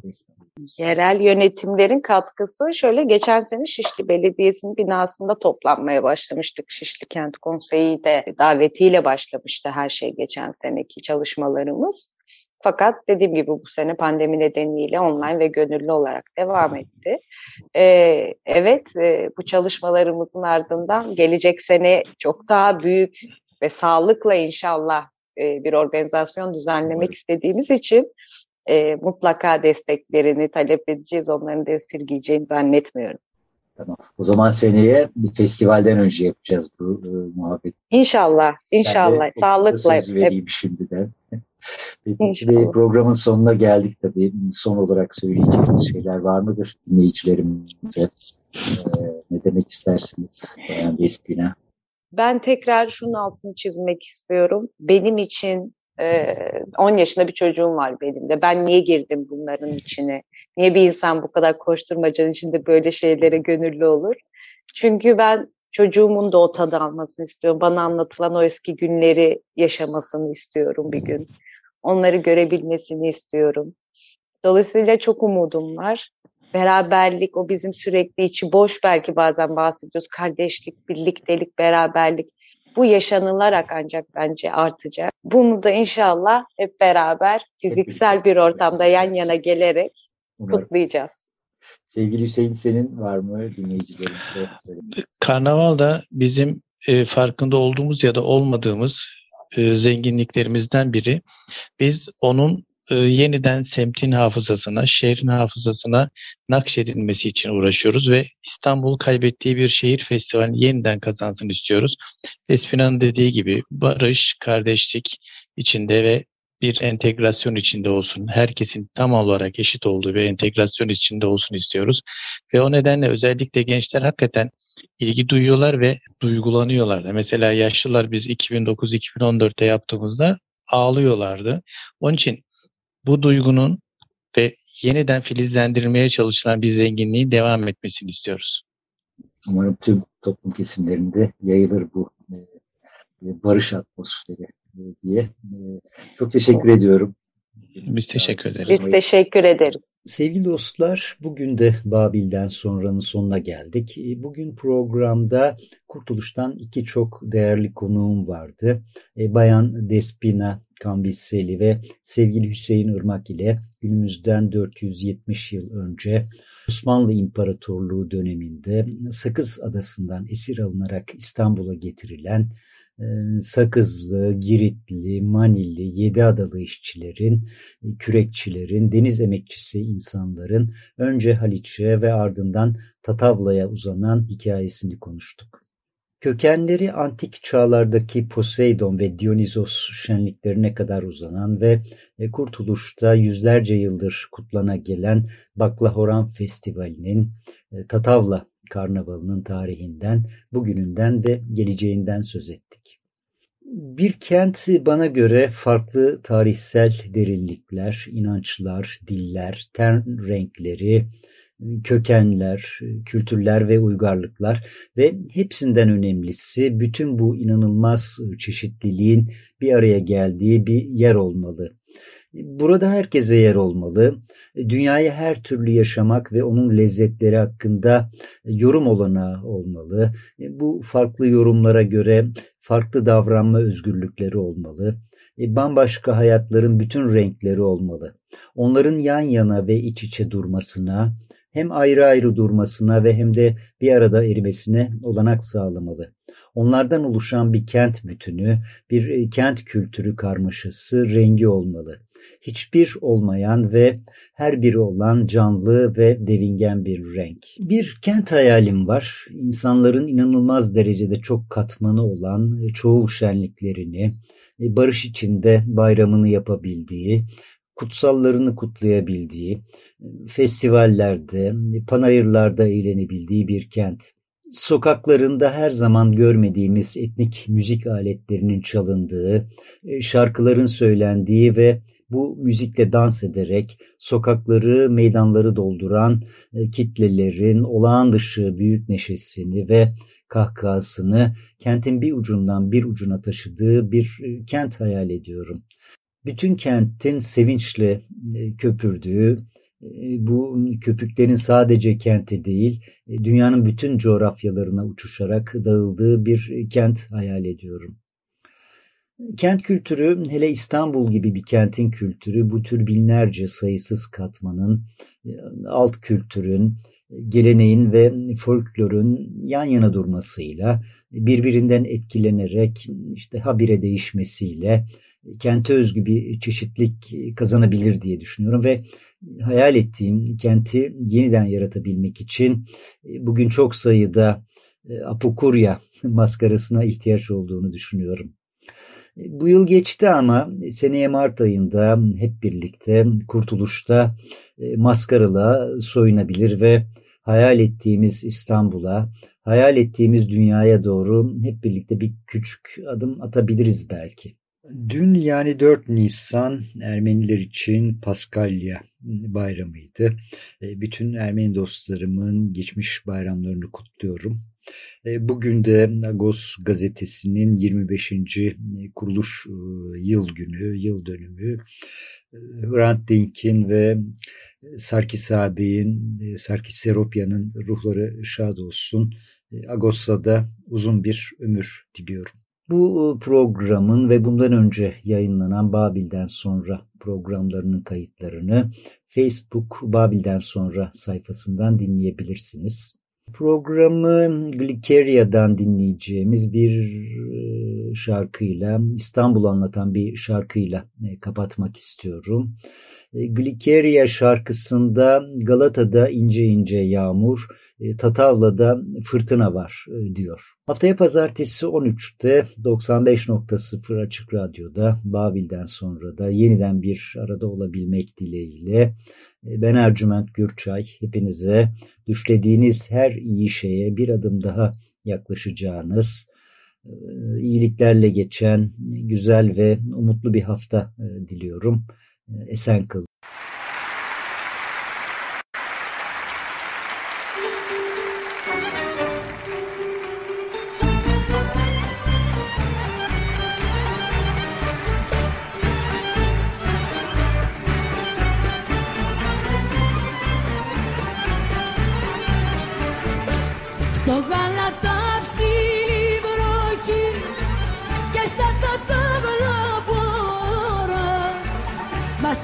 Yerel yönetimlerin katkısı şöyle geçen sene Şişli Belediyesi'nin binasında toplanmaya başlamıştık. Şişli Kent Konseyi de davetiyle başlamıştı her şey geçen seneki çalışmalarımız. Fakat dediğim gibi bu sene pandemi nedeniyle online ve gönüllü olarak devam etti. Ee, evet e, bu çalışmalarımızın ardından gelecek sene çok daha büyük ve sağlıkla inşallah e, bir organizasyon düzenlemek istediğimiz için e, mutlaka desteklerini talep edeceğiz. Onların da esirgeyeceğini zannetmiyorum. Tamam. O zaman seneye bir festivalden önce yapacağız bu e, muhabbet. İnşallah, inşallah. Sağlıkla. Söz vereyim hep. şimdiden. Peki, programın sonuna geldik tabii. Son olarak söyleyeceğiniz şeyler var mıdır dinleyicilerimize? Ee, ne demek istersiniz Bayan Despina? Ben tekrar şunun altını çizmek istiyorum. Benim için 10 yaşında bir çocuğum var benim de. Ben niye girdim bunların içine? Niye bir insan bu kadar koşturmacanın içinde böyle şeylere gönüllü olur? Çünkü ben çocuğumun da o tadı almasını istiyorum. Bana anlatılan o eski günleri yaşamasını istiyorum bir gün. Onları görebilmesini istiyorum. Dolayısıyla çok umudum var. Beraberlik, o bizim sürekli içi boş belki bazen bahsediyoruz. Kardeşlik, birliktelik, beraberlik. Bu yaşanılarak ancak bence artacak. Bunu da inşallah hep beraber fiziksel bir ortamda yan yana gelerek Umarım. kutlayacağız. Sevgili Hüseyin senin var mı dinleyicilerimize? Karnaval da bizim e, farkında olduğumuz ya da olmadığımız e, zenginliklerimizden biri. Biz onun e, yeniden semtin hafızasına, şehrin hafızasına nakşedilmesi için uğraşıyoruz ve İstanbul kaybettiği bir şehir festivalini yeniden kazansın istiyoruz. Espina'nın dediği gibi barış, kardeşlik içinde ve bir entegrasyon içinde olsun. Herkesin tam olarak eşit olduğu bir entegrasyon içinde olsun istiyoruz. Ve o nedenle özellikle gençler hakikaten ilgi duyuyorlar ve duygulanıyorlar. Mesela yaşlılar biz 2009-2014'te yaptığımızda ağlıyorlardı. Onun için bu duygunun ve yeniden filizlendirilmeye çalışılan bir zenginliğin devam etmesini istiyoruz. Umarım tüm toplum kesimlerinde yayılır bu e, barış atmosferi e, diye. E, çok teşekkür ediyorum. Biz teşekkür ederiz. Biz teşekkür ederiz. Sevgili dostlar, bugün de Babil'den sonranın sonuna geldik. Bugün programda Kurtuluş'tan iki çok değerli konuğum vardı. Bayan Despina Kambiseli ve sevgili Hüseyin Irmak ile günümüzden 470 yıl önce Osmanlı İmparatorluğu döneminde Sakız Adası'ndan esir alınarak İstanbul'a getirilen Sakızlı, Giritli, Manilli, Yedi Adalı işçilerin, e, kürekçilerin, deniz emekçisi insanların önce Haliç'e ve ardından Tatavla'ya uzanan hikayesini konuştuk. Kökenleri antik çağlardaki Poseidon ve Dionysos şenliklerine kadar uzanan ve e, Kurtuluş'ta yüzlerce yıldır kutlana gelen Baklahoran Festivali'nin e, Tatavla Karnavalı'nın tarihinden, bugününden ve geleceğinden söz ettik. Bir kent bana göre farklı tarihsel derinlikler, inançlar, diller, ten renkleri, kökenler, kültürler ve uygarlıklar ve hepsinden önemlisi bütün bu inanılmaz çeşitliliğin bir araya geldiği bir yer olmalı. Burada herkese yer olmalı. Dünyayı her türlü yaşamak ve onun lezzetleri hakkında yorum olana olmalı. Bu farklı yorumlara göre farklı davranma özgürlükleri olmalı. Bambaşka hayatların bütün renkleri olmalı. Onların yan yana ve iç içe durmasına, hem ayrı ayrı durmasına ve hem de bir arada erimesine olanak sağlamalı. Onlardan oluşan bir kent bütünü, bir e, kent kültürü karmaşası, rengi olmalı. Hiçbir olmayan ve her biri olan canlı ve devingen bir renk. Bir kent hayalim var. İnsanların inanılmaz derecede çok katmanı olan e, çoğul şenliklerini, e, barış içinde bayramını yapabildiği, kutsallarını kutlayabildiği, festivallerde, panayırlarda eğlenebildiği bir kent. Sokaklarında her zaman görmediğimiz etnik müzik aletlerinin çalındığı, e, şarkıların söylendiği ve bu müzikle dans ederek sokakları, meydanları dolduran e, kitlelerin olağan dışı büyük neşesini ve kahkahasını kentin bir ucundan bir ucuna taşıdığı bir e, kent hayal ediyorum. Bütün kentin sevinçle köpürdüğü, bu köpüklerin sadece kenti değil, dünyanın bütün coğrafyalarına uçuşarak dağıldığı bir kent hayal ediyorum. Kent kültürü, hele İstanbul gibi bir kentin kültürü, bu tür binlerce sayısız katmanın, alt kültürün, geleneğin ve folklorun yan yana durmasıyla, birbirinden etkilenerek, işte habire değişmesiyle, kente özgü bir çeşitlik kazanabilir diye düşünüyorum ve hayal ettiğim kenti yeniden yaratabilmek için e, bugün çok sayıda e, apokurya maskarasına ihtiyaç olduğunu düşünüyorum. E, bu yıl geçti ama seneye Mart ayında hep birlikte kurtuluşta maskaralığa soyunabilir ve hayal ettiğimiz İstanbul'a, hayal ettiğimiz dünyaya doğru hep birlikte bir küçük adım atabiliriz belki. Dün yani 4 Nisan Ermeniler için Paskalya bayramıydı. E, bütün Ermeni dostlarımın geçmiş bayramlarını kutluyorum. E, bugün de Agos gazetesinin 25. kuruluş e, yıl günü, yıl dönümü. Hrant Dink'in ve Sarkis ağabeyin, Sarkis Seropya'nın ruhları şad olsun. Agos'ta da uzun bir ömür diliyorum. Bu programın ve bundan önce yayınlanan Babil'den sonra programlarının kayıtlarını Facebook Babil'den sonra sayfasından dinleyebilirsiniz. Programı Glikeria'dan dinleyeceğimiz bir e, şarkıyla, İstanbul'u anlatan bir şarkıyla e, kapatmak istiyorum. E, Glikeria şarkısında Galata'da ince ince yağmur, Tatavla'da fırtına var diyor. Haftaya pazartesi 13'te 95.0 Açık Radyo'da Babil'den sonra da yeniden bir arada olabilmek dileğiyle ben Ercüment Gürçay. Hepinize düşlediğiniz her iyi şeye bir adım daha yaklaşacağınız, e, iyiliklerle geçen güzel ve umutlu bir hafta e, diliyorum. E, esen kıl.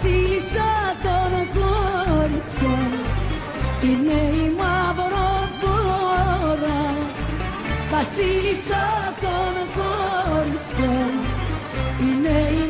Βασίλισσα των κοριτσιών είναι η μαυροφόρα Βασίλισσα των κοριτσιών είναι η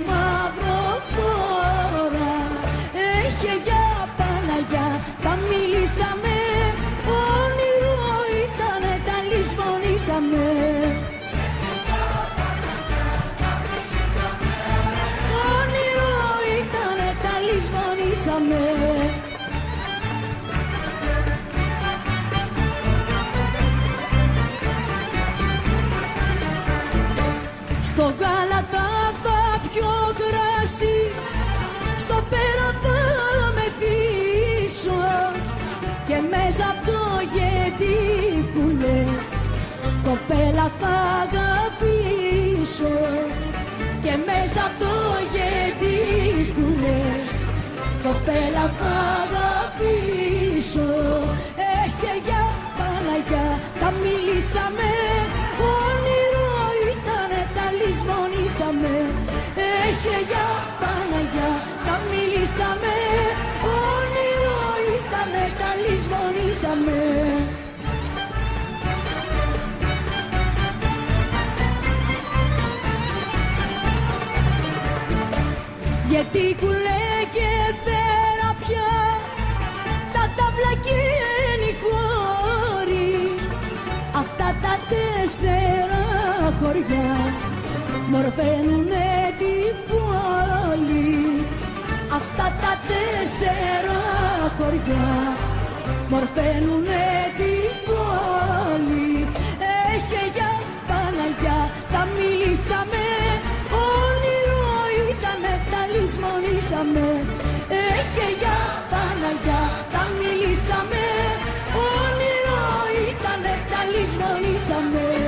Κοπέλα θα αγαπήσω Και μέσα από το γετί κουλέ Κοπέλα θα αγαπήσω. Έχε για Παναγιά τα μιλήσαμε. Όνειρο ήτανε τα λησμονήσαμε. Έχε για Παναγιά τα μιλήσαμε. Όνειρο ήτανε τα λησμονήσαμε Γιατί κουλέ και θεραπιά Τα ταύλα και χώροι Αυτά τα τέσσερα χωριά Μορφαίνουνε την πόλη. Αυτά τα τέσσερα χωριά Μορφαίνουνε την πόλη. Έχε για Παναγιά τα μιλήσαμε λησμονήσαμε Έχε για Παναγιά τα μιλήσαμε Όνειρο ήτανε τα λησμονήσαμε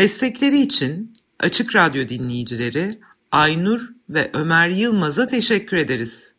Destekleri için Açık Radyo dinleyicileri Aynur ve Ömer Yılmaz'a teşekkür ederiz.